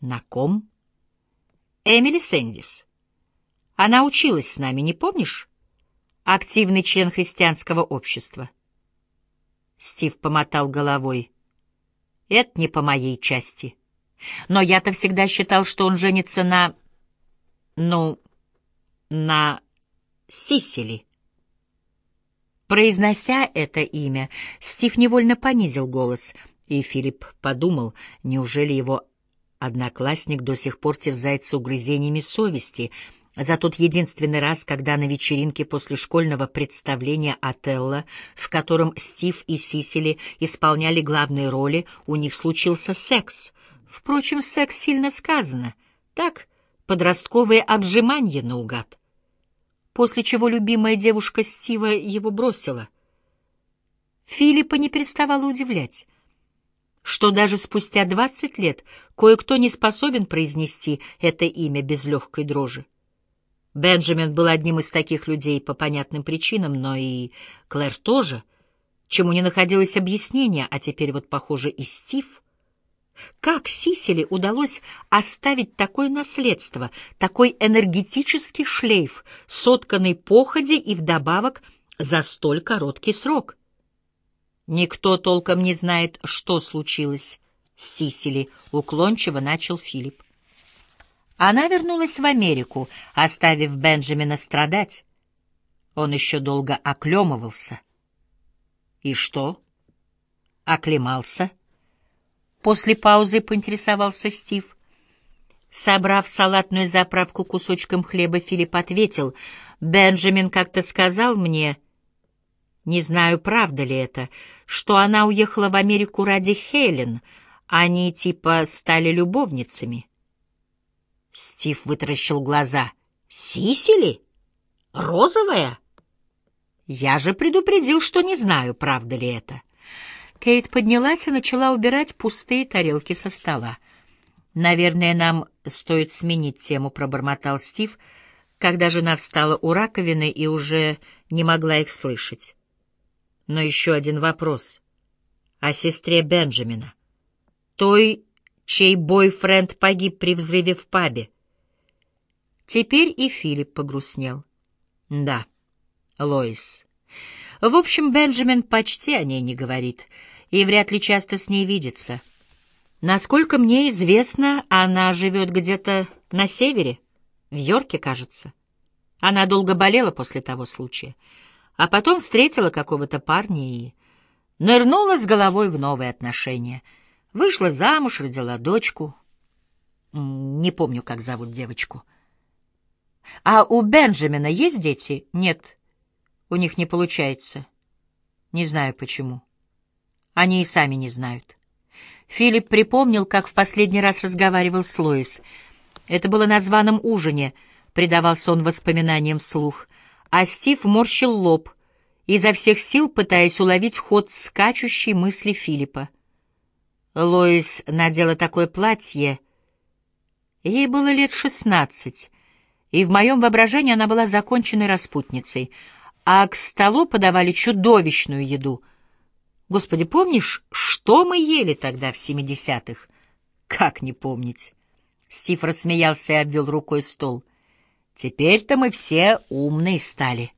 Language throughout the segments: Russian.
На ком? Эмили Сэндис. Она училась с нами, не помнишь? Активный член христианского общества. Стив помотал головой. Это не по моей части. Но я-то всегда считал, что он женится на... Ну, на Сисили. Произнося это имя, Стив невольно понизил голос, и Филипп подумал, неужели его одноклассник до сих пор терзается угрызениями совести за тот единственный раз, когда на вечеринке после школьного представления «Отелло», в котором Стив и Сисили исполняли главные роли, у них случился секс. Впрочем, секс сильно сказано. Так, подростковые обжимания наугад после чего любимая девушка Стива его бросила. Филиппа не переставало удивлять, что даже спустя двадцать лет кое-кто не способен произнести это имя без легкой дрожи. Бенджамин был одним из таких людей по понятным причинам, но и Клэр тоже, чему не находилось объяснения, а теперь вот, похоже, и Стив — как Сисели удалось оставить такое наследство, такой энергетический шлейф, сотканный походе и вдобавок за столь короткий срок? Никто толком не знает, что случилось с Сисели, уклончиво начал Филипп. Она вернулась в Америку, оставив Бенджамина страдать. Он еще долго оклемывался. И что? Оклемался? — После паузы поинтересовался Стив. Собрав салатную заправку кусочком хлеба, Филипп ответил, «Бенджамин как-то сказал мне, не знаю, правда ли это, что она уехала в Америку ради Хелен, они типа стали любовницами». Стив вытаращил глаза. «Сисили? Розовая?» «Я же предупредил, что не знаю, правда ли это». Кейт поднялась и начала убирать пустые тарелки со стола. «Наверное, нам стоит сменить тему», — пробормотал Стив, когда жена встала у раковины и уже не могла их слышать. Но еще один вопрос. О сестре Бенджамина. Той, чей бойфренд погиб при взрыве в пабе. Теперь и Филипп погрустнел. Да, Лоис. В общем, Бенджамин почти о ней не говорит и вряд ли часто с ней видится. Насколько мне известно, она живет где-то на севере, в Йорке, кажется. Она долго болела после того случая, а потом встретила какого-то парня и нырнула с головой в новые отношения. Вышла замуж, родила дочку. Не помню, как зовут девочку. А у Бенджамина есть дети? Нет. У них не получается. Не знаю почему. Они и сами не знают. Филипп припомнил, как в последний раз разговаривал с Лоис. Это было на званом ужине, предавался он воспоминаниям вслух. А Стив морщил лоб, изо всех сил пытаясь уловить ход скачущей мысли Филиппа. Лоис надела такое платье. Ей было лет шестнадцать, и в моем воображении она была законченной распутницей — а к столу подавали чудовищную еду. Господи, помнишь, что мы ели тогда в семидесятых? Как не помнить? Стив рассмеялся и обвел рукой стол. Теперь-то мы все умные стали.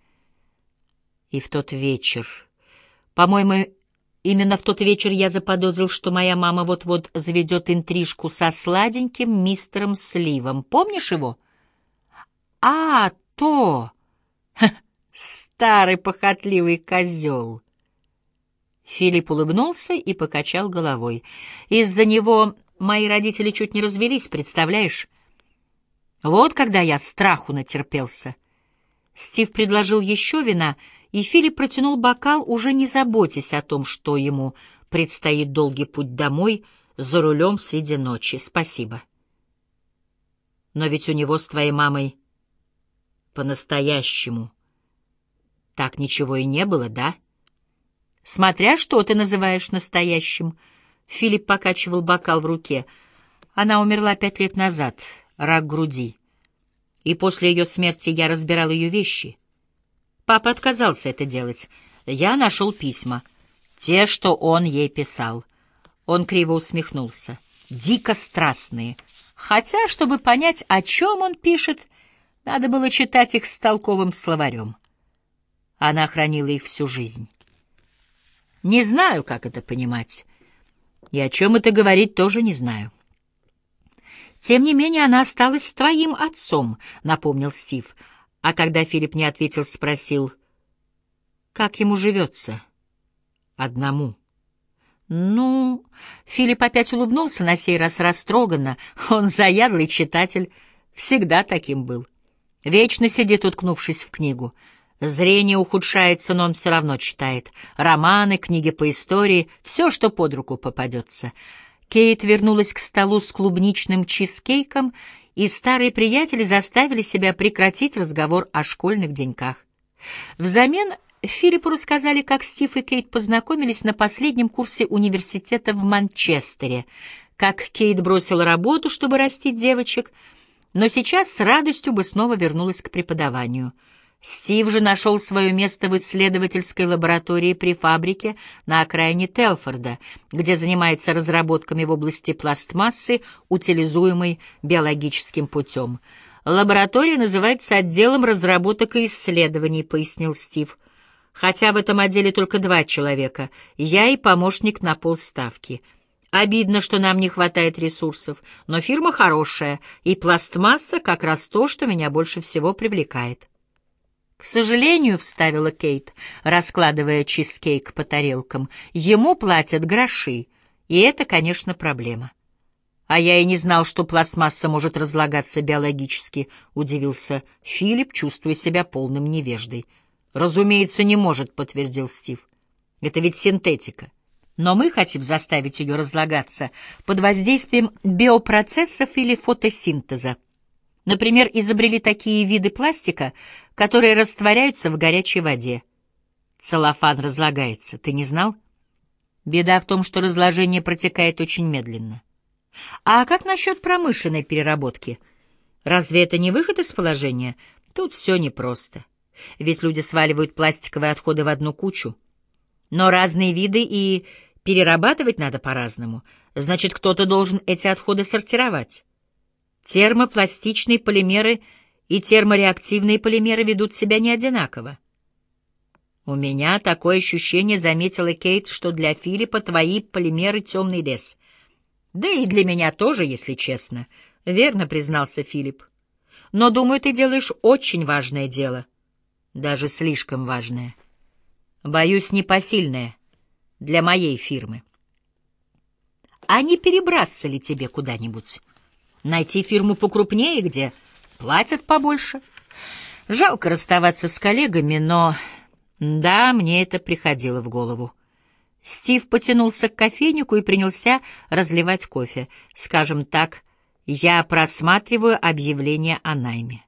И в тот вечер... По-моему, именно в тот вечер я заподозрил, что моя мама вот-вот заведет интрижку со сладеньким мистером Сливом. Помнишь его? А, то... Старый похотливый козел. Филипп улыбнулся и покачал головой. Из-за него мои родители чуть не развелись, представляешь? Вот когда я страху натерпелся. Стив предложил еще вина, и Филипп протянул бокал, уже не заботясь о том, что ему предстоит долгий путь домой за рулем среди ночи. Спасибо. Но ведь у него с твоей мамой по-настоящему так ничего и не было, да? Смотря что ты называешь настоящим. Филипп покачивал бокал в руке. Она умерла пять лет назад, рак груди. И после ее смерти я разбирал ее вещи. Папа отказался это делать. Я нашел письма. Те, что он ей писал. Он криво усмехнулся. Дико страстные. Хотя, чтобы понять, о чем он пишет, надо было читать их с толковым словарем. Она хранила их всю жизнь. Не знаю, как это понимать. И о чем это говорить, тоже не знаю. Тем не менее, она осталась твоим отцом, — напомнил Стив. А когда Филипп не ответил, спросил, как ему живется? Одному. Ну, Филипп опять улыбнулся, на сей раз растроганно. Он заядлый читатель, всегда таким был. Вечно сидит, уткнувшись в книгу. Зрение ухудшается, но он все равно читает. Романы, книги по истории, все, что под руку попадется. Кейт вернулась к столу с клубничным чизкейком, и старые приятели заставили себя прекратить разговор о школьных деньках. Взамен Филиппу рассказали, как Стив и Кейт познакомились на последнем курсе университета в Манчестере, как Кейт бросила работу, чтобы растить девочек, но сейчас с радостью бы снова вернулась к преподаванию — Стив же нашел свое место в исследовательской лаборатории при фабрике на окраине Телфорда, где занимается разработками в области пластмассы, утилизуемой биологическим путем. «Лаборатория называется отделом разработок и исследований», — пояснил Стив. «Хотя в этом отделе только два человека, я и помощник на полставки». Обидно, что нам не хватает ресурсов, но фирма хорошая, и пластмасса как раз то, что меня больше всего привлекает. «К сожалению», — вставила Кейт, раскладывая чизкейк по тарелкам, — «ему платят гроши, и это, конечно, проблема». «А я и не знал, что пластмасса может разлагаться биологически», — удивился Филипп, чувствуя себя полным невеждой. «Разумеется, не может», — подтвердил Стив. «Это ведь синтетика. Но мы хотим заставить ее разлагаться под воздействием биопроцессов или фотосинтеза». Например, изобрели такие виды пластика, которые растворяются в горячей воде. Целлофан разлагается, ты не знал? Беда в том, что разложение протекает очень медленно. А как насчет промышленной переработки? Разве это не выход из положения? Тут все непросто. Ведь люди сваливают пластиковые отходы в одну кучу. Но разные виды и перерабатывать надо по-разному. Значит, кто-то должен эти отходы сортировать. Термопластичные полимеры и термореактивные полимеры ведут себя не одинаково. У меня такое ощущение, заметила Кейт, что для Филиппа твои полимеры — темный лес. Да и для меня тоже, если честно. Верно признался Филипп. Но, думаю, ты делаешь очень важное дело. Даже слишком важное. Боюсь, непосильное для моей фирмы. А не перебраться ли тебе куда-нибудь? Найти фирму покрупнее, где платят побольше. Жалко расставаться с коллегами, но... Да, мне это приходило в голову. Стив потянулся к кофейнику и принялся разливать кофе. Скажем так, я просматриваю объявление о найме.